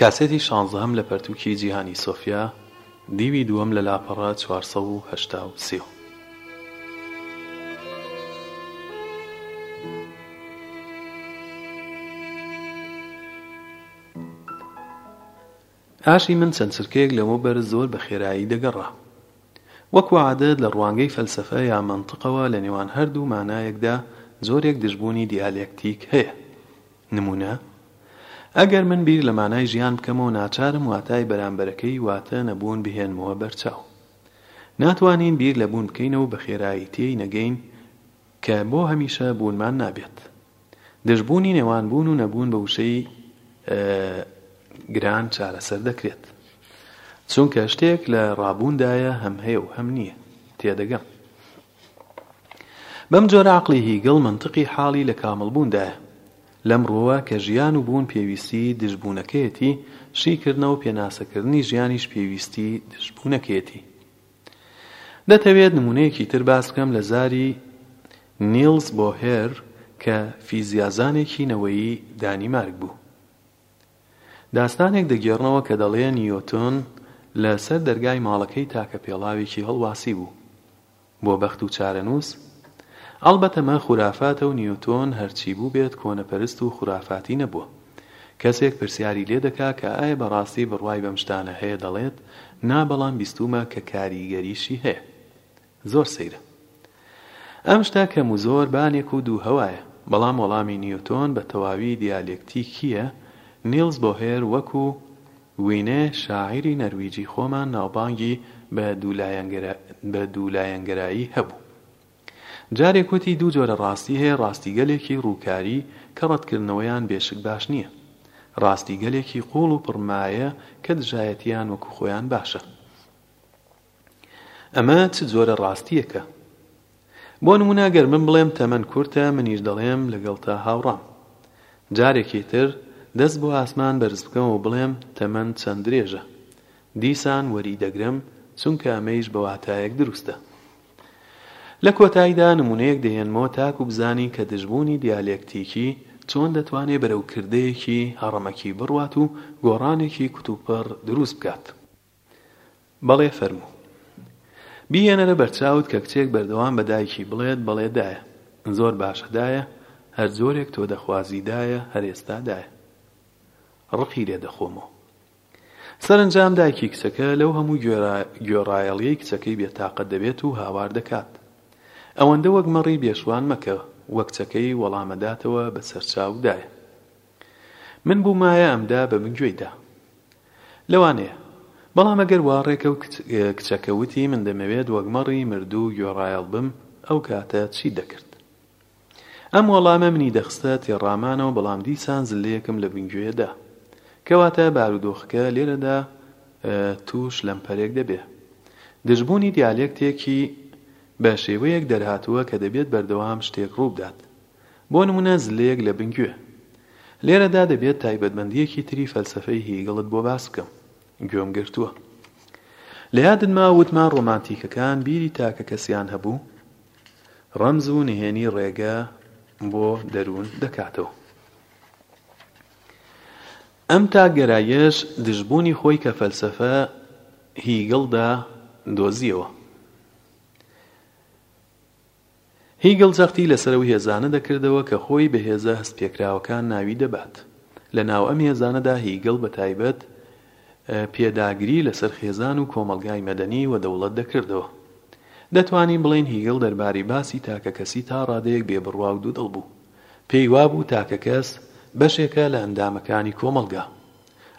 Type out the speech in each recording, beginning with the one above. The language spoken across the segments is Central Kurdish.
کاسێتی شانزەهەم لە پەرتووکی جیهانی سۆفیا، دیوی دووەم لە لاپەڕە چوار سەد و هەشتا و سێ. ئاشی من چەند چرکەیەک لەمەوبەر زۆر بە خێرایی دەگەڕا. وەکوو عادەت لە ڕوانگەی فەلسەفە یا مەنتقەوە لە نێوان هەر دوو مانایەکدا جۆرێک دژبوونی دیالێکتیک هەیە. نموونە، ئەگەر من بیر لە مانای ژیان بکەمەوە ناچارم واتای بەرامبەرەکەی واتە نەبوون بهێنمەوە بەرچاو. ناتوانین بیر لە بوون بکەینەوە و بە خێرایی تێی نەگەین کە بۆ هەمیشە بوونمان نابێت. دژبوونی نێوان بوون و نەبوون بە وشەی گران چارەسەر دەکرێت. چونکە شتێک لە ڕابووندایە هەم هەیە و هەم نییە. تێدەگەم. بەم جۆرە عەقڵی هیگڵ مەنتقی حاڵی لە کامڵبووندایە. لەم ڕووەوە کە ژیان و بوون پێویستیی دژبوونەکەیەتی، شیکردنەوە پێناسەکردنی ژیانیش پێویستیی دژبوونەکەیەتی. دەتەوێت نموونەیەکی تر باس بکەم لە زاری نیڵس بۆهێر کە فیزیازانێکی نەوەیی دانیمارک بوو. داستانێک دەگێڕنەوە کە دەڵێ نیۆتن لە سەر دەرگای ماڵەکەی تاکە پێڵاوێکی هەڵواسیبوو بۆ بەخت و چارەنووس، ئەڵبەت ئەمە خورافاتە و نیۆتن هەرچی بووبێت کۆنەپەرست و خورافاتی نەبووە. کەسێک پرسیاری لێ دەکا کە ئایا بە ڕاستی بڕوای بەم شتانە هەیە دەڵێت نا بەڵام بیستوومە کە کاریگەریشی هەیە. زۆر سەیرە ئەم شتە کەم و زۆر بانێک و دوو هەوایە بەڵام وەڵامی نیوتۆن بە تەواوی دیالێکتیکییە نیڵس بۆهێر وەکو وینێ شاعیری نەرویجی خۆمان ناوبانگی بە دوولایەنگەرایی هەبوو جارێک وتی دوو جۆرە ڕاستی هەیە ڕاستیگەلێکی ڕووکاری کە ڕەتکردنەوەیان بێشک باش نییە ڕاستیگەلێکی قوڵ و پڕ مایە کە دژایەتیان وەکو خۆیان باشە ئەمە چ جۆرە ڕاستییەکە؟ بۆ نموونە گەر من بڵێم تەمەن کورتە منیش دەڵێم لەگەڵتا هاوڕام. جارێکی تر دەست بۆ ئاسمان بەرز بکەم و بڵێم تەمەن چەند درێژە؟ دیسان وەری دەگرم چونکە ئەمەیش بە واتایەک دروستە. لە کۆتاییدا نموونەیەک دەهێنمەوە تاکوو بزانین کە دژبوونی دیالێکتیکی چۆن دەتوانێ بەرەو کردەیەکی هەڕەمەکی بڕوات و گۆڕانێکی کوتوپڕ دروست بکات. بەڵێ فەرموو. بیهێنەرە بەرچاوت کە کچێک بەردەوام بە دایکی بڵێت بەڵێ دایە، زۆر باشە دایە، هەر جۆرێک تۆ دەخوازی دایە، هەر ئێستا دایە. ڕقی لێ دەخۆمەوە. سەرەنجام دایکی کچەکە لەو هەموو گوێڕایەڵییەی کچەکەی بێتاقەت دەبێت و هاوار دەکات. ئەوەندە وەک مەڕی بێشوان مەکە و کچەکەی وەڵامەداتەوە بە سەرچاو دایە. من بوومایە ئەمدا بەم گوێی دا. لەوانەیە. بەڵام ئەگەر وا ڕێکە و کچەکە وتی من دەمەوێت وەک مەڕی مردوو گوێڕایەڵ بم، ئەو کاتە چیت دەکرد؟ ئەم وەڵامە منی دەخستە تێڕامانەوە بەڵام دیسان زلەیەکم لە بن گوێ دا. کەواتە بارودۆخەکە لێرەدا تووش لەمپەرێک دەبێ. دژبوونی دیالێکتێکی بە شێوەیەک دەرهاتووە کە دەبێت بەردەوام شتێک ڕووبدات. بۆ نموونە زلەیەک لە بنگوێ. لێرەدا دەبێت تایبەتمەندییەکی تری فەلسەفەی هیگڵت بۆ باس بکەم. گوێم گرتووە. لە یادت ماوە وتمان ڕۆمانتیکەکان بیری تاکەکەسیان هەبوو؟ ڕەمز و نهێنی ڕێگە بۆ دەروون دەکاتەوە. ئەم تاکگەراییەش دژبوونی خۆی کە فەلسەفە هیگڵدا دۆزییەوە. هیگڵ جەختی لەسەر ئەو هێزانە دەکردەوە کە خۆی بە هێزە هەستپێکراوەکان ناوی دەبات. لە ناو ئەم هێزانەدا هیگڵ بە تایبەت پێداگری لەسەر خێزان و کۆمەڵگای مەدەنی و دەوڵەت دەکردەوە. دەتوانین بڵێین هیگڵ دەربارەی باسی تاکەکەسی تا ڕادەیەک بێبڕوا و دوودڵ بوو. پێی وابوو تاکەکەس بەشێکە لە ئەندامەکانی کۆمەڵگا.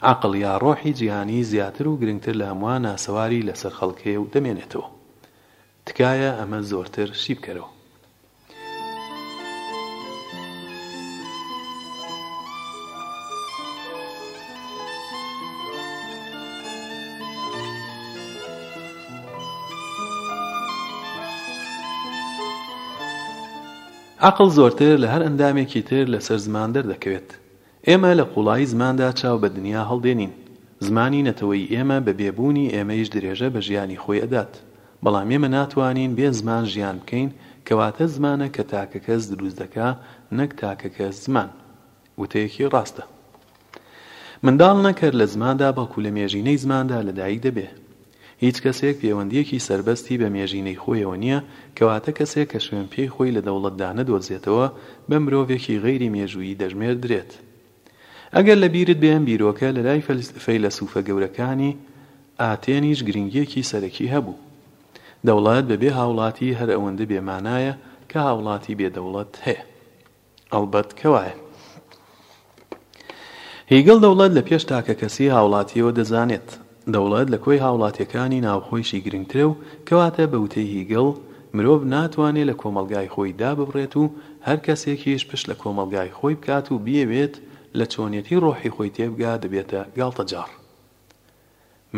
عەقڵ یا ڕۆحی جیهانی زیاتر و گرنگتر لە هەمووان ئاسەواری لەسەر خەڵک هەیە و دەمێنێتەوە. تکایە ئەمە زۆرتر شی بکەرەوە. عەقڵ زۆرتر لە هەر ئەندامێکی تر لەسەر زمان دەردەکەوێت ئێمە لە قووڵایی زماندا چاو بە دنیا هەڵدێنین. زمانی نەتەوەی ئێمە بە بێ بوونی ئێمەیش درێژە بە ژیانی خۆی ئەدات. بەڵام ئێمە ناتوانین بێ زمان ژیان بکەین، کەواتە زمانە کە تاکەکەس دروست دەکا نەک تاکەکەس زمان. وتەیەکی ڕاستە. منداڵ نەک هەر لە زماندا بەڵکوو لە مێژینەی زماندا لە دایک دەبێ. هیچ کەسێک پێوەندییەکی سەربەستی بە مێژینەی خۆیەوە نییە، کەواتە کەسێک کە شوێنپێی خۆی لە دەوڵەتدا نەدۆزێتەوە، بە مرۆڤێکی غەیری مێژوویی دەژمێردرێت. ئەگەر لە بیرت بێ ئەم بیرۆکە لە لای فەیلەسووفە گەورەکانی ئاتێنیش گرنگییەکی سەرەکی هەبوو. دەوڵەت بە بێ هاوڵاتی هەر ئەوەندە بێ مانایە کە هاوڵاتی بێ دەوڵەت هەیە. ئەڵبەت کە وایە. هیگڵ دەوڵەت لە پێش تاکەکەسی هاوڵاتییەوە دەزانێت. دەوڵەت لە کۆی هاوڵاتییەکانی ناوخۆیشی گرنگترە و کەواتە بە وتەی هیگڵ مرۆڤ ناتوانێ لە کۆمەڵگای خۆی داببڕێت و هەر کەسێکیش پشت لە کۆمەڵگای خۆی بکات و بیەوێت لە چۆنیەتی ڕۆحی خۆی تێبگا دەبێتە گاڵتەجاڕ.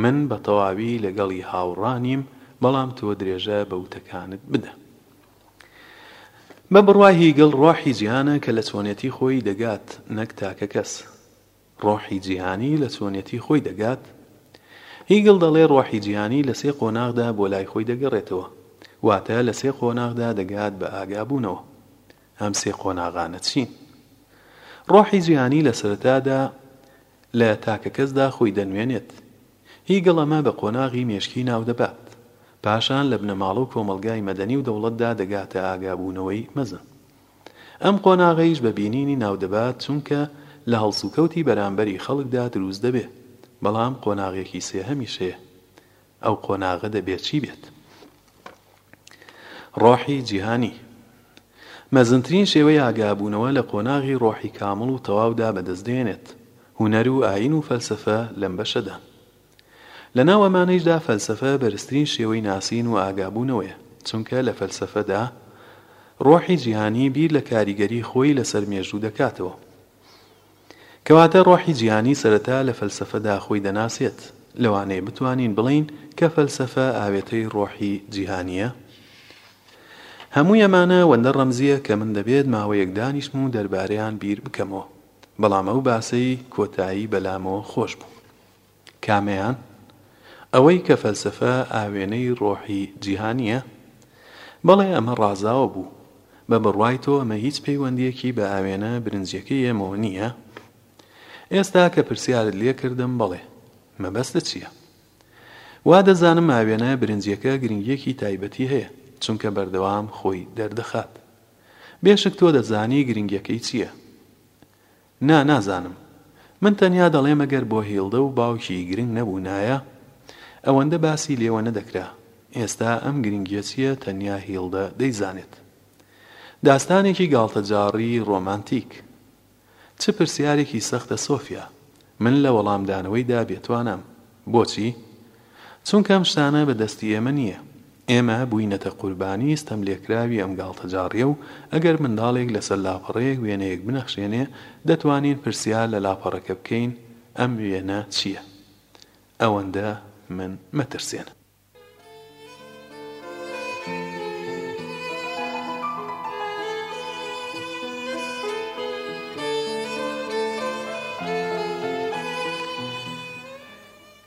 من بە تەواوی لەگەڵی هاوڕا نیم، بەڵام تۆ درێژە بە وتەکانت بدە. بە بڕوای هیگڵ ڕۆحی جیهانە کە لە چۆنێتی خۆی دەگات نەک تاکە کەس. ڕۆحی جیهانی لە چۆنێتی خۆی دەگات؟ هیگڵ دەڵێ ڕۆحی جیهانی لە سێ قۆناغدا بۆ لای خۆی دەگەڕێتەوە، واتە لە سێ قۆناغدا دەگات بە ئاگابوونەوە. ئەم سێ قۆناغانە چین؟ ڕۆحی جیهانی لە سەرەتادا لە تاکەکەسدا خۆی دەنوێنێت، هی گەڵ ئەمە بە قۆناغی مێشکی ناودەبات، پاشان لە بنەماڵە و کۆمەڵگای مەدەنی و دەوڵەتدا دەگاتە ئاگابوونەوەی مەزن. ئەم قۆناغەیش بە بینینی ناودەبات چونکە لە هەڵسوکەوتی بەرامبەری خەڵکدا دروست دەبێ، بەڵام قۆناغێکی سێهەمیش هەیە ئەو قۆناغە دەبێ چی بێت؟ ڕۆحی جیهانی، مەزنترین شێوەی ئاگابوونەوە لە قۆناغی ڕۆحی کامڵ و تەواودا بەدەست دێنێت. هونەر و ئایین و فەلسەفە لەم بەشەدان. لە ناو ئەمانەیشدا فەلسەفە بەرزترین شێوەی ناسین و ئاگابوونەوەیە، چونکە لە فەلسەفەدا ڕۆحی جیهانی بیر لە کاریگەری خۆی لەسەر مێژوو دەکاتەوە. کەواتە ڕۆحی جیهانی سەرەتا لە فەلسەفەدا خۆی دەناسێت. لەوانەیە بتوانین بڵێین کە فەلسەفە ئاوێتەی ڕۆحی جیهانییە؟ هەمووی ئەمانە وەندە ڕەمزییە کە من دەبێت ماوەیەک دانیشم و دەربارەیان بیر بکەمەوە. بەڵام ئەو باسەی کۆتایی بەلامەوە خۆش بوو. کامەیان؟ ئەوەی کە فەلسەفە ئاوێنەی ڕۆحی جیهانییە؟ بەڵێ ئەمە ڕازاوە بوو. بە بڕوای تۆ ئەمە هیچ پەیوەندییەکی بە ئاوێنە برنجیەکەی ئێمەوە نییە؟ ئێستا کە پرسیارت لێ کردم، بەڵێ. مەبەستت چییە؟ وا دەزانم ئاوێنە برنجیەکە گرنگییەکی تایبەتی هەیە، چونکە بەردەوام خۆی دەردەخات. بێشک تۆ دەزانی گرنگیەکەی چییە. نا نازانم. من تەنیا دەڵێم ئەگەر بۆ هیڵدە و باوکی گرنگ نەبوونایە ئەوەندە باسی لێوە نەدەکرا. ئێستا ئەم گرنگیە چیە تەنیا هیڵدە دەیزانێت. داستانێکی گاڵتەجاڕی ڕۆمانتیک. چ پرسیارێکی سەختە سۆفیا. من لە وەڵامدانەوەیدا بێتوانام. بۆچی؟ چونکە ئەم شتانە بە دەستی ئێمە نییە. ئێمە بووینەتە قوربانیی ستەملێکراوی ئەم گاڵتەجاڕییە و ئەگەر منداڵێک لەسەر لاپەڕەیەک وێنەیەک بنەخشێنێ، دەتوانین پرسیار لە لاپەڕەکە بکەین، ئەم وێنە چییە؟ ئەوەندە من مەترسێنە.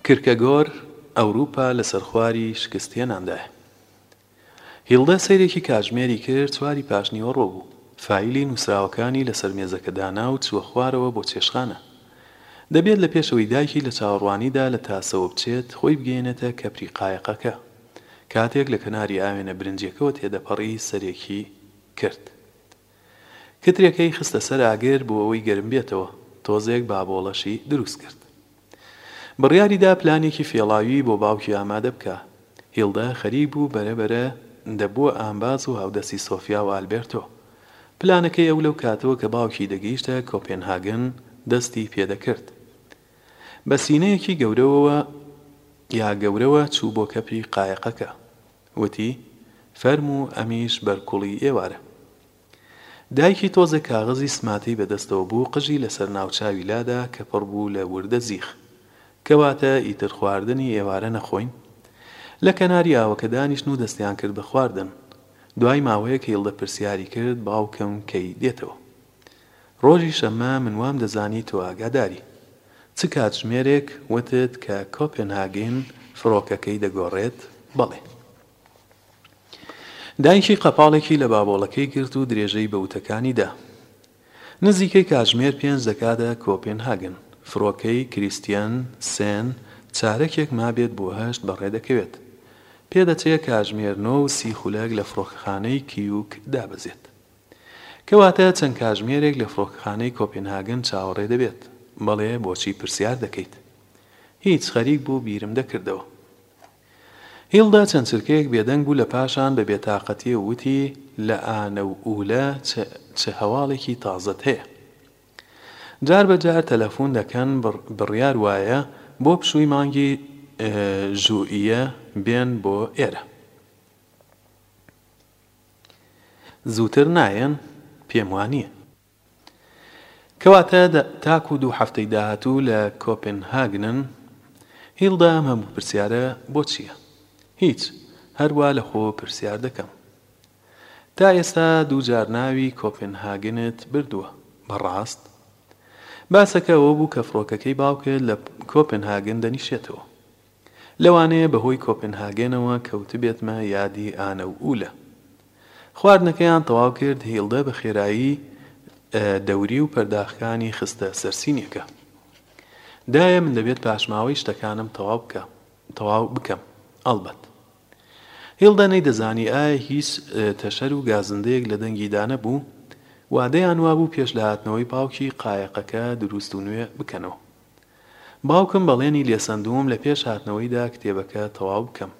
کیرکەگۆر، ئەوروپا لەسەر خواری شکستهێناندایە. هیلدە سەیرێکی کاتژمێری کرد، چواری پاشنیوەڕۆ بوو. فایلی نووسراوەکانی لەسەر مێزەکە دانا و چووە خوارەوە بۆ چێشتخانە. دەبێت لە پێشەوەی دایکی لە چاوەڕوانیدا لە تاسەوە بچێت خۆی بگەیەنێتە کەپری قایەقەکە. کاتێک لە کەناری ئاوێنە برنجیەکەوە تێدەپەڕی سەرێکی کرد. کترێکەی خستە سەر ئاگر بۆ ئەوەی گەرم بێتەوە. تۆزێک بابۆڵەشی دروست کرد. بڕیاری دا پلانێکی فێڵاوی بۆ باوکی ئامادە بکا. هیلدا خەریک بوو بەرە بەرە دەبووە ئامباز و هاودەستی سۆفیا و ئالبێرتۆ. پلانەکەی ئەو لەو کاتەوە کە باوکی دەگەیشتە کۆپێنهاگن دەستی پێدەکرد. بە سینەیەکی گەورەوەوە یا گەورەوە چوو بۆ کەپی قایەقەکە. وتی، فەرموو ئەمیش بەرکوڵی ئێوارە. دایکی تۆزێک کاغەزی سماتەی بە دەستەوە بوو قژی لە سەر ناو چاوی لادا کە پڕ بوو لە وردە زیخ. کەواتە ئیتر خواردنی ئێوارە نەخۆین؟ لە کەناری ئاوەکە دانیشتن و دەستیان کرد بە خواردن. دوای ماوەیەک هیڵدە پرسیاری کرد، باوکم کەی دێتەوە؟ ڕۆژی شەممە، من وام دەزانی تۆ ئاگاداری. چ کاتژمێرێک وتت کە کۆپنهاگن فڕۆکەکەی دەگۆڕێت؟ بەڵێ. دایکی قەپاڵێکی لە بابۆڵەکەی گرت و درێژەی بە وتەکانی دا. نزیکەی کاتژمێر پێنج دەکاتە کۆپێنهاگن. فڕۆکەی کریستیەن سێن چارەکێک مابێت بۆ هەشت بەڕێ دەکەوێت. پێدەچێ کاتژمێر نۆ و سی خولەک لە فڕۆکەخانەی کیوک دابەزێت. کەواتە چەند کاتژمێرێک لە فڕۆکەخانەی کۆپێنهاگن چاوەڕێ دەبێت. بەڵێ بۆچی پرسیار دەکەیت؟ هیچ، خەریک بوو بیرم دەکردەوە. هیڵدا چەند چرکەیەک بێدەنگ بوو لە پاشان بە بێتاقەتی وتی، لە ئانە و ئولە چ چ هەواڵێکی تازەت هەیە؟ جار بە جار تەلەفوون دەکەن بڕ بڕیار وایە بۆ پشووی مانگی ژوئیە بێن بۆ ئێرە. زووتر نایەن؟ پێم وا نییە. کەواتە تاکو دوو هەفتەی داهاتوو لە کۆپنهاگنن. هیلدا ئەم هەموو پرسیارە بۆ چییە؟ هیچ، هەر وا لە خۆ پرسیار دەکەم. تا ئێستا دوو جار ناوی کۆپنهاگنت بردووە، بە ڕاست؟ باسەکە ئەوە بوو کە فڕۆکەکەی باوکت لە کۆپنهاگن دەنیشێتەوە. لەوانەیە بەهۆی کۆپنهاگێنەوە کەوتبێتمە یادی ئانە و ئولە. خواردنەکەیان تەواو کرد، هیلدە بە خێرایی دەوری و پەرداخکانی خستە سەر سینیەکە. دایە من دەبێت پاشماوەی شتەکانم تەواو بکە تەواو بکەم ئەڵبەت. هیلدە نەیدەزانی ئایا هیچ تەشەر و گازندەیەک لە دەنگیدا نەبوو. وادەیان وابوو پێش لە هاتنەوەی باوکی قایەقەکە دروست و نوێ بکەنەوە. باوکم بەڵێنی لێسەندووم لە پێش هاتنەوەیدا کتێبەکە تەواو بکەم.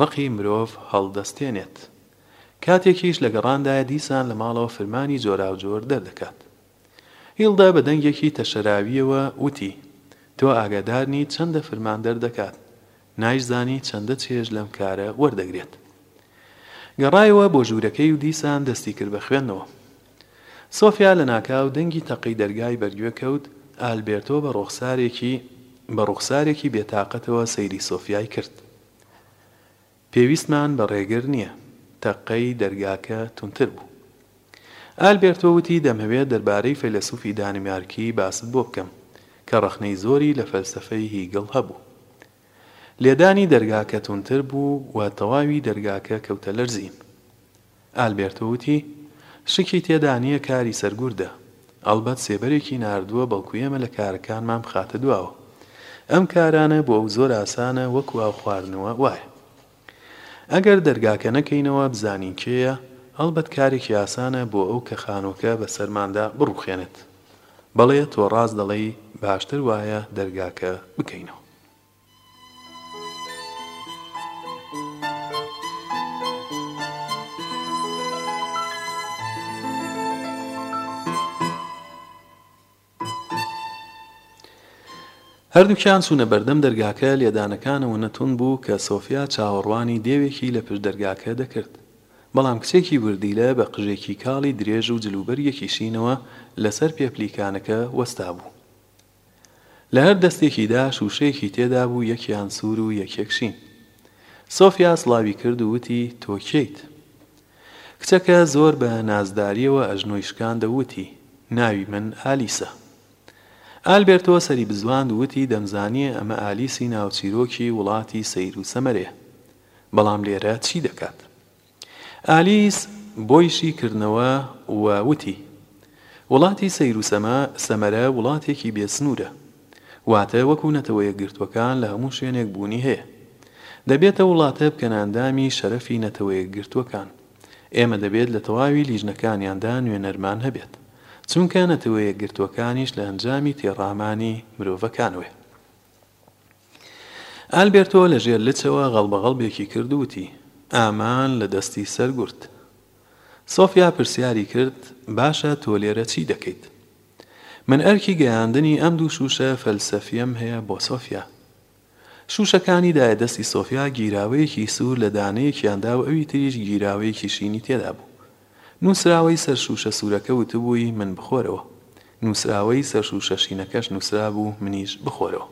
ڕقی مرۆڤ هەڵدەستێنێت. کاتێکیش لە گەڕاندایە دیسان لە ماڵەوە فرمانی جۆراوجۆر دەردەکات. هیڵدا بە دەنگێکی تەشەراوییەوە وتی، تۆ ئاگادار نیت چەندە فرمان دەردەکات، نایشزانی چەندە چێژ لەم کارە وەردەگرێت. گەڕایەوە بۆ ژوورەکەی و دیسان دەستی کرد بە خوێندنەوە. سۆفیا لەناکاو دەنگی تەقەی دەرگای بەرگوێ کەوت، ئالبێرتۆ بە ڕوخسارێکی بە ڕوخسارێکی بێ تاقەتەوە سەیری سۆفیای کرد. پێویستمان بە ڕێگر نییە. تەقەی دەرگاکە توندتر بوو. ئالبێرتۆ وتی دەمهەوێت دەربارەی فەیلەسوفی دانیمارکی باست بۆ بکەم کە ڕەخنەی زۆری لە فەلسەفەی هیگڵ هەبوو. لێدانی دەرگاکە توندتر بوو و تەواوی دەرگاکە کەوتە لەرزین. ئالبێرتۆ وتی، شکی تێدا نییە کاری سەرگوردە. ئەڵبەت سێبەرێکی ناردووە بەڵکو ئێمە لە کارەکانمان بخاتە دواوە. ئەم کارانە بۆ ئەو زۆر ئاسانە وەکو ئاو خواردنەوە وایە. ئەگەر دەرگاکە نەکەینەوە بزانین کێیە، ئەڵبەت کارێکی ئاسانە بۆ ئەو کە خانووەکە بەسەرماندا بڕوخێنێت. بەڵێ تۆ ڕاست دەڵێی باشتر وایە دەرگاکە بکەینەوە. هەردووکیان چوونە بەردەم دەرگاکە، لێدانەکان ئەوەنە توند بوو کە سۆفیا چاوەڕوانی دێوێکی لە پشت دەرگاکە دەکرد. بەڵام کچێکی وردیلە بە قژێکی کاڵی درێژ و جلوبەرگێکی شینەوە لەسەر پێپلیکانەکە وەستابوو. لە هەر دەستێکیدا شووشەیەکی تێدا بوو یەکیان سوور و یەکێک شین. سۆفیا سڵاوی کرد و وتی، تۆ کێیت؟ کچەکە زۆر بە نازدارییەوە ئەژنۆی شکاند و وتی، ناوی من ئالیسە. ئالبێرتۆ سەری بزواند و وتی، دەمزانی ئەمە ئالیسی ناوچیرۆکی وڵاتی سەیر و سەمەرەیە. بەڵام لێرە چی دەکات؟ ئالیس بۆی شی کردنەوە و وتی، وڵاتی سەیر و سەما، سەمەرە، وڵاتێکی بێ سنوورە. واتە وەکوو نەتەوە یەکگرتووەکان لە هەموو شوێنێک بوونی هەیە. دەبێت ئەو وڵاتە بکەنە ئەندامی شەرەفی نەتەوە یەکگرتووەکان. ئێمە دەبێت لە تەواوی لیژنەکانیاندا نوێنەرمان هەبێت. چونکە نەتەوە یەکگرتووەکانیش لە ئەنجامی تێڕامانی مرۆڤەکانەوەیە. ئالبێرتۆ لە ژێر لچەوە غەڵبەغەڵبێکی کرد و وتی، ئامان لە دەستی سەرگورت. سۆفیا پرسیاری کرد، باشە تۆ لێرە چی دەکەیت؟ من ئەرکی گەیاندنی ئەم دوو شووشە فەلسەفییەم هەیە بۆ سۆفیا. شووشەکانی دایە دەستی سۆفیا، گیراوەیەکی سوور لە دانەیەکیاندا و ئەوی تریش گیراوەیەکی شینی تێدا بوو. نووسراوەی سەر شووشە سوورەکە وتبووی من بخۆرەوە. نووسراوەی سەر شووشە شینەکەش نووسرابوو منیش بخۆرەوە.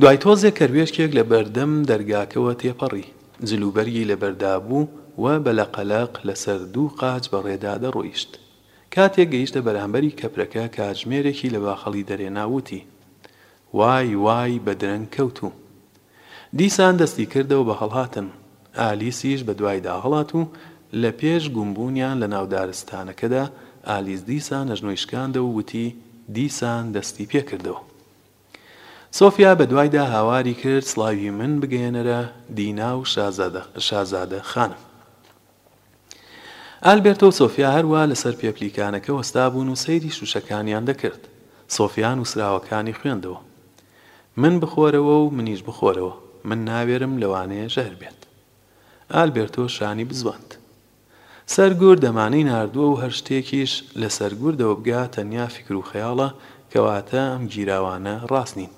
دوای تۆزێک کەروێشکێک لە بەردەم دەرگاکەوە تێپەڕی. جلوبەرگی لەبەر دابوو و بە لەقەلەق لەسەر دوو قاچ بەڕێدا دەڕۆیشت. کاتێک گەیشتە بەرامبەری کەپرەکە کاتژمێرێکی لە باخەڵی دەرێنا وتی، وای وای بە درەنگ کەوتووم. دیسان دەستی کردەوە بە هەڵهاتن. ئالیسیش بە دوایدا هەڵات و لە پێش گوم بوونیان لە ناو دارستانەکەدا، ئالیس دیسان ئەژنۆی شکاندەوە و وتی، دیسان دەستی پێ کردەوە. سۆفیا بە دوایدا هاواری کرد، سڵاوی من بگەیەنەرە دینا و شازادە، شازادە خانم. ئالبێرتۆ و سۆفیا هەروا لەسەر پێپلیکانەکە وەستابوون و سەیری شووشەکانیان دەکرد. سۆفیا نووسراوەکانی خوێندەوە. من بخۆرەوە و منیش بخۆرەوە. من ناوێرم لەوانەیە ژەهر بێت. ئالبێرتۆ شانی بزواند. سەر گورد دەمانەی ناردووە و هەر شتێکیش لە سەر گوردەوە بگا تەنیا فیکر و خەیاڵە، کەواتە ئەم گیراوانە ڕاست نین.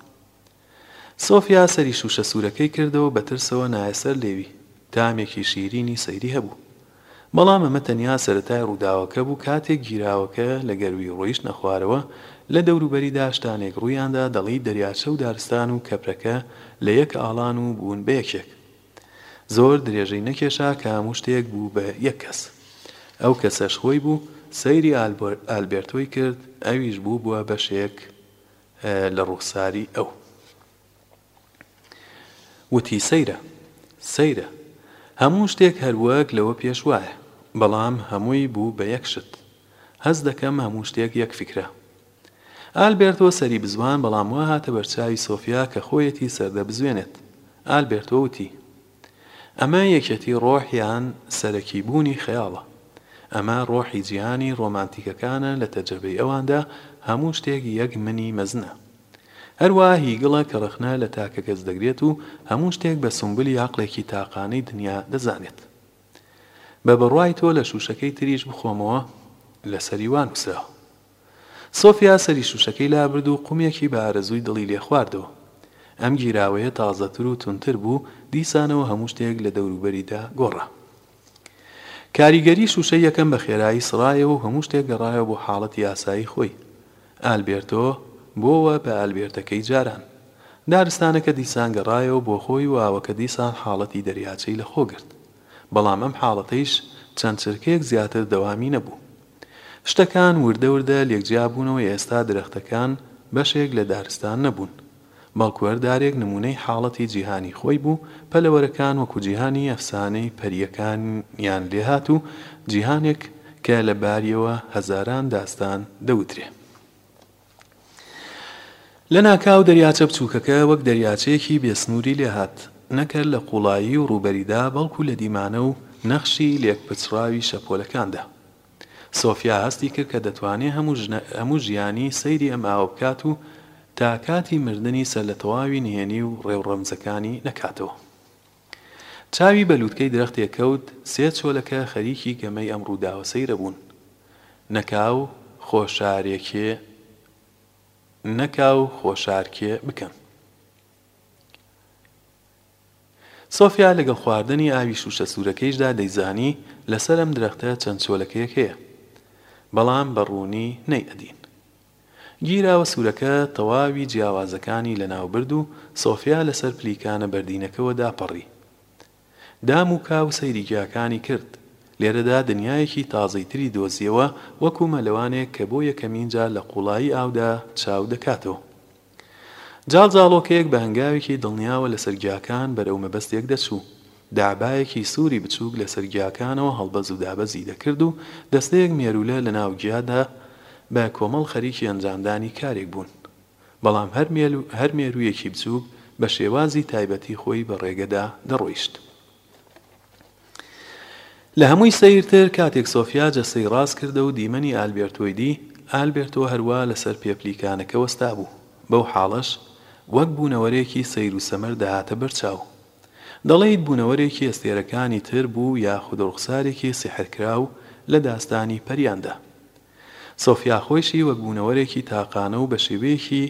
سۆفیا سەری شوشە سورەکەی کردەوە بە ترسەوە نایە سەر لێوی. تامێکی شیرینی سەیری هەبوو. بەڵام ئەمە تەنیا سەرەتای ڕوداوەکە بوو کاتێک گیراوەکە لە گەروی ڕۆیشتە خوارەوە لە دەوروبەریدا شتانێک ڕویاندا دەڵیی دەریاچە و دارستان و کەپرەکە لە یەک ئاڵان و بوون بە یەکێک. زۆر درێژەی نەکێشا کە هەموو شتێک بوو بە یەک کەس. ئەو کەسەش خۆی بوو. سەیری ئالبێرتۆی کرد ئەویش بووبوە بەشێک لە ڕووخساری ئەو وتی، سەیرە! سەیرە! هەموو شتێک هەر وەک لەوە پێش وایە، بەڵام هەمووی بوو بە یەک شت. هەست دەکەم هەموو شتێک یەک فیکرە. ئالبێرتۆ سەری بزواند، بەڵام وا هاتە بەرچاوی سۆفیا کە خۆیەتی سەردەبزوێنێت. ئالبێرتۆ وتی. ئەمە یەکێتی ڕۆح یان سەرەکی بوونی خەیاڵە. ئەمە ڕۆحی جیهانی ڕۆمانتیکەکانە لە تەجەبەی ئەواندا هەموو شتێک یەک منی مەزنە. هەروا هیگڵە کە ڕەخنە لە تاکەکەس دەگرێت و هەموو شتێک بە سومبولی عەقڵێکی تاقانەی دنیا دەزانێت. بە بڕوای تۆ لە شوشەکەی تریش بخۆمەوە لەسەری وا نوسراوە. سۆفیا سەری شووشەکەی لابرد و قومیەکی بە ئارەزووی دڵی لێ خواردەوە. ئەم گیراوەیە تازەتر و توندتر بوو، دیسانەوە هەموو شتێک لە دەوروبەریدا گۆڕا. کاریگەری شووشەی یەکەم بە خێرایی سڕایەوە و هەموو شتێک گەڕایەوە بۆ حاڵەتی ئاسایی خۆی. ئالبێرتۆ بۆوە بە ئالبێرتەکەی جاران. دارستانەکە دیسان گەڕایەوە بۆ خۆی و ئاوەکە دیسان حاڵەتی دەریاچەی لە خۆ گرت. بەڵام ئەم حاڵەتەیش چەند چرکەیەک زیاتر دەوامی نەبوو. شتەکان وردە وردە لێکجیابوونەوە ئێستا درەختەکان بەشێک لە دارستان نەبوون بەڵکو هەر دارێک نموونەی حاڵەتی جیهانی خۆی بوو پەلەوەرەکان وەکو جیهانی ئەفسانەی پەرییەکانیان لێهات و جیهانێک کە لە باریەوە هەزاران داستان دەوترێ لەناکاو دەریاچە بچووکەکە وەک دەریاچەیەکی بێ سنووری لێ هات، نەک هەر لە قووڵایی و ڕووبەریدا، بەڵکوو لە دیمانە و نەخشی لێکپچڕاوی شەپۆلەکاندا. سۆفیا هەستی کرد کە دەتوانێ هەموو ژیانی سەیری ئەم ئاوە بکات و تا کاتی مردنی سەرلەتەواوی نهێنی و ڕێوڕەمزەکانی نەکاتەوە. چاوی بە لووتکەی درەختێک کەوت، سێ چۆلەکە خەریکی گەمەی ئەم ڕووداوە سەیرە بوون. نەکاو خۆشارێکێ نەکاو خۆشارکێ بکەن. سۆفیا لەگەڵ خواردنی ئاوی شووشە سوورەکەیشدا دەیزانی لەسەر ئەم درەختە چەند چۆلەکەیەک هەیە. بەڵام بە ڕوونی نەیئەدین. گیراوە سوورەکە تەواوی جیاوازەکانی لەناوبرد و سۆفیا لەسەر پلیکانە بەردینەکەوە داپەڕی. دام و کا و سەیری گیاکانی کرد. لێرەدا دنیایەکی تازەی تری دۆزییەوە، وەکو مەلەوانێک کە بۆ یەکەمین جار لە قوڵایی ئاودا چاو دەکاتەوە. جاڵجاڵۆکەیەک بە هەنگاوێکی دڵنیاوە لەسەر گیاکان بەرەو مەبەستێک دەچوو. دەعبایەکی سووری بچووک لەسەر گیاکانەوە هەڵبەز و دابەزی دەکرد و دەستەیەک مێروولە لەناو گیادا بە کۆمەڵ خەریکی ئەنجامدانی کارێک بوون. بەڵام هەر مێروویەکی بچووک بە شێوازی تایبەتی خۆی بە ڕێگەدا دەڕۆیشت. لە هەمووی سەیرتر کاتێک سۆفیا جەستەی ڕاست کردە و دیمەنی ئالبێرتۆی دی، ئالبێرتۆ هەروا لەسەر پێپلیکانەکە وەستابوو، بەو حاڵەش وەک بوونەوەرێکی سەیر و سەمەر دەهاتە بەر چاو. دەڵێیت بوونەوەرێکی ئەستێرەکانی تر بوو یاخود ڕوخسارێکی سیحرکراو لە داستانی پەریاندا. سۆفیا خۆیشی وەک بوونەوەرێکی تاقانە و بە شێوەیەکی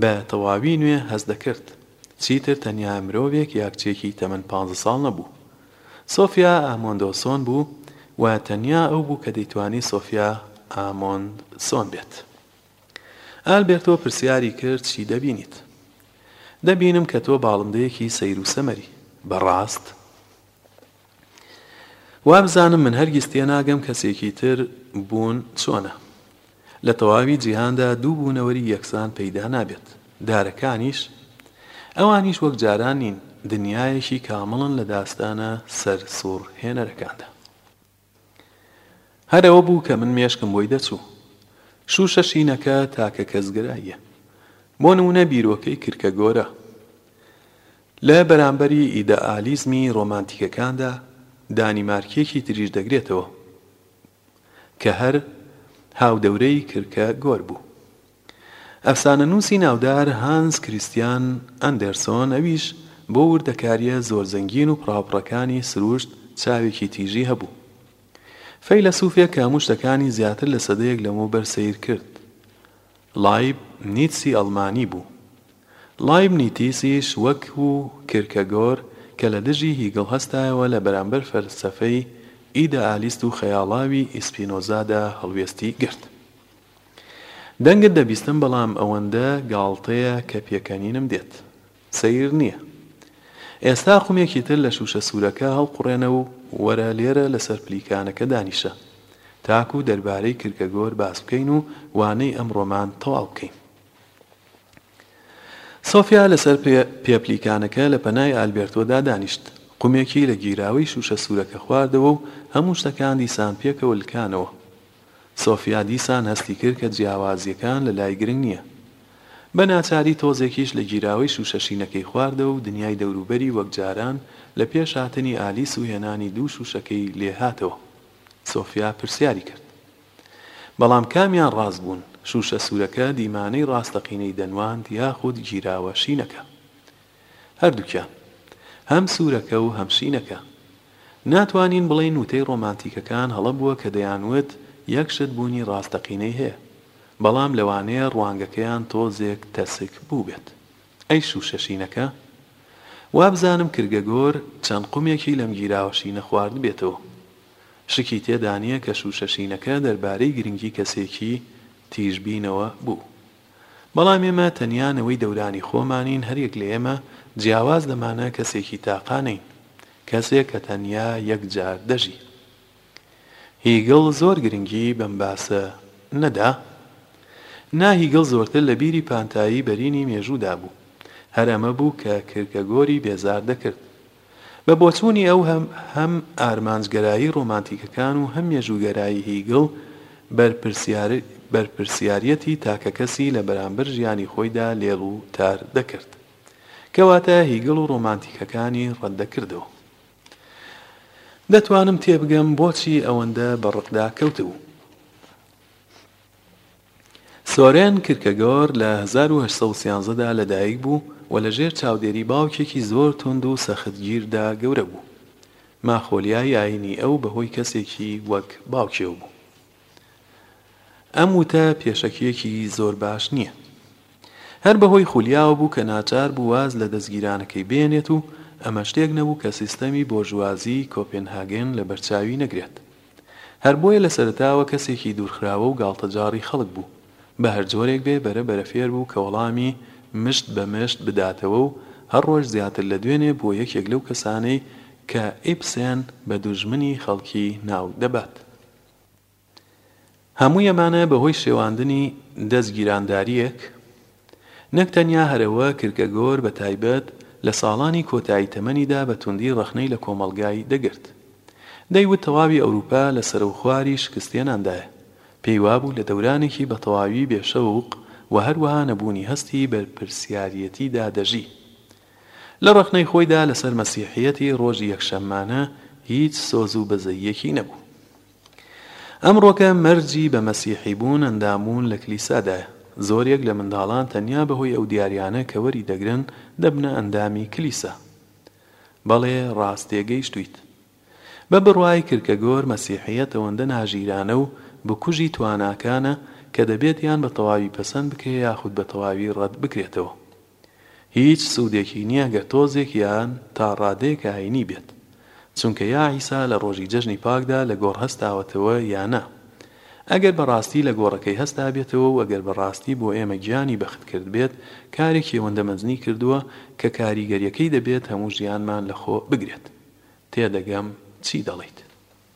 بە تەواوی نوێ هەست دەکرد، چیتر تەنیا مرۆڤێک یا کچێکی تەمەن پانزە ساڵ نەبوو. سۆفیا ئامۆندۆسۆن بوو و تەنیا ئەو بوو کە دەیتوانی سۆفیا ئامۆندسۆن بێت. ئالبێرتۆ پرسیاری کرد، چی دەبینیت؟ دەبینم کە تۆ باڵندەیەکی سەیر و سەمەری. بەڕاست؟ وابزانم من هەرگیز تێناگەم کەسێکی تر بوون چۆنە. لە تەواوی جیهاندا دوو بوونەوەری یەکسان پەیدا نابێت. دارەکانیش؟ ئەوانیش وەک جاران نین، دنیایەکی کامڵن لە داستانە سەرسوڕهێنەرەکاندا. هەر ئەوە بوو کە من مێشکم بۆی دەچوو. شووشە شینەکە تاکە کەسگراییە. بۆ نموونە بیرۆکەی کرکەگۆرە. لە بەرامبەری ئیدەئالیزمی ڕۆمانتیکەکاندا دانیمارکییەکی تریش دەگرێتەوە کە هەر هاودەورەی کرکەگۆر بوو. ئەفسانەنووسی ناودار هانس کریستیان ئەندێرسۆن ئەویش بۆ وردەکارییە زۆر زەنگین و پڕاوپڕەکانی سروشت چاوێکی تیژی هەبوو. فەیلەسوفێک کە هەموو شتەکانی زیاتر لە سەدەیەک لەمەوبەر سەیر کرد، لایب نیتسی ئەڵمانی بوو. لایب نیتیسیش وەک و کرکەگۆر کە لە دژی هیگڵ هەستایەوە لە بەرامبەر فەلسەفەی ئیدەئالیست و خەیاڵاوی ئیسپینۆزادا هەڵوێستی گرت. دەنگت دەبیستم بەڵام ئەوەندە گاڵتەیە کە پێکەنینم دێت. سەیر نییە ئێستا قومێکی تر لە شووشە سوورەکە هەڵقوڕێنە و وەرە لێرە لەسەر پلیکانەکە دانیشە تاکوو دەربارەی کرکەگۆر باس بکەین و وانەی ئەمڕۆمان تەواو بکەین. سۆفیا لەسەر پێ پلیکانەکە لە پەنای ئالبێرتۆدا دانیشت. قومێکی لە گیراوەی شووشە سوورەکە خواردەوە و هەموو شتەکان دیسان پێکەوە لکانەوە. سۆفیا دیسان هەستی کرد کە جیاوازییەکان لە لای گرنگ نییە. بە ناچاری تۆزێکیش لە گیراوەی شووشە شینەکەی خواردەوە و دنیای دەوروبەری وەک جاران لە پێش هاتنی ئالیس و هێنانی دوو شووشەکەی لێ هاتەوە. سۆفیا پرسیاری کرد. بەڵام کامیان ڕاست بوون، شووشە سوورەکە دیمانەی ڕاستەقینەی دەنواند یاخود گیراوە شینەکە؟ هەردووکیان، هەم سوورەکە و هەم شینەکە. ناتوانین بڵێین وتەی ڕۆمانتیکەکان هەڵە بووە کە دەیانوت یەک شت بوونی ڕاستەقینەی هەیە، بەڵام لەوانەیە ڕوانگەکەیان تۆزێک تەسک بووبێت. ئەی شووشە شینەکە؟ وابزانم کرگەگۆر چەند قومێکی لەم گیراوە شینە خواردبێتەوە. شکی تێدا نییە کە شووشە شینەکە دەربارەی گرنگی کەسێکی تیژبینەوە بوو. بەڵام ئێمە تەنیا نەوەی دەورانی خۆمانین هەریەک لە ئێمە جیاواز لەمانە کەسێکی تاقانەین کەسێک کە تەنیا یەک جار دەژی هیگڵ زۆر گرنگی بەم باسە نەدا؟ نا هیگڵ زۆرتر لە بیری پانتایی بەرینی مێژوودا بوو هەر ئەمە بوو کە کرکەگۆری بێزار دەکرد بە بۆچوونی ئەو هەم ئارمانجگەرایی ڕۆمانتیکەکان و هەم مێژووگەرایی هیگڵ بەرپرسیاریەتی تاکەکەسی لە بەرامبەر ژیانی خۆیدا لێڵ و تار دەکرد. کەواتە هیگڵ و ڕۆمانتیکەکانی ڕەتدەکردەوە. دەتوانم تێبگەم بۆچی ئەوەندە بە ڕقدا کەوتبوو. سۆرێن کیرکەگۆر لە هەزار و هەشت سەد و سیانزە دا لەدایک بوو و لە ژێر چاودێری باوکێکی زۆر توند و سەختگیر دا گەورە بوو. ماخۆلیای ئایینی ئەو بەهۆی کەسێکی وەک باوکیەوە بوو. ئەم وتە پێشەکیەکی زۆر باش نیە. هەر بەهۆی خولیاوە بوو کە ناچار بوو واز لە دەزگیرانەکەی بێنێت و ئەمە شتێک نەبوو کە سیستەمی بۆرژوازی کۆپێنهاگن لەبەرچاوی نەگرێت. هەر بۆیە لە سەرەتاوە کەسێکی دوورخراوە و گاڵتەجاڕی خەڵک بوو. بە هەر جۆرێک بێ بەرە بەرە فێر بوو کە وەڵامی مشت بە مشت بداتەوە و هەر ڕۆژ زیاتر لە دوێنێ بووە یەکێک لەو کەسانەی کە ئیبسێن بە دوژمنی خەڵکی ناو دەبات. هەمووی ئەمانە بەهۆی شێواندنی دەزگیرانداریەک نەک تەنیا هەرەوە کرکەگۆر بە تایبەت لە ساڵانی کۆتایی تەمەنیدا بە توندی ڕەخنەی لە کۆمەڵگای دەگرت دەیوت تەواوی ئەوروپا لە سەرەوخواری شکستهێناندایە پێی وابوو لە دەورانێکی بە تەواوی بێ شەوق و هەروەها نەبوونی هەستی بەرپرسیاریەتیدا دەژی لە ڕەخنەی خۆیدا لەسەر مەسیحیەتی ڕۆژی یەکشەممانە هیچ سۆز و بەزەییەکی نەبوو. ئەمڕۆکە مەرجی بە مەسیحی بوون ئەندامبوون لە کلیسادایە. زۆریەک لە منداڵان تەنیا بەهۆی ئەو دیاریانە کە وەری دەگرن دەبنە ئەندامی کلیسا. بەڵێ ڕاست تێگەیشتویت. بە بڕوای کرکەگۆر مەسیحیەت ئەوەندە ناژیرانە و بکوژی تواناکانە کە دەبێت یان بە تەواوی پەسەند بکرێ یاخود بە تەواوی ڕەت بکرێتەوە. هیچ سودێکی نیە گەر تۆزێک یان تا ڕادەیەک ئاینی بێت چونکە یا عیسا لە ڕۆژی جەژنی پاکدا لە گۆڕ هەستاوەتەوە یا نا ئەگەر بەڕاستی لە گۆڕەکەی هەستابێتەوە و ئەگەر بەڕاستی بۆ ئێمە گیانی بەخت کردبێت کارێکی ئەوەندە مەزنی کردووە کە کاریگەریەکەی دەبێت هەموو ژیانمان لەخۆ بگرێت تێدەگەم چی دەڵێیت.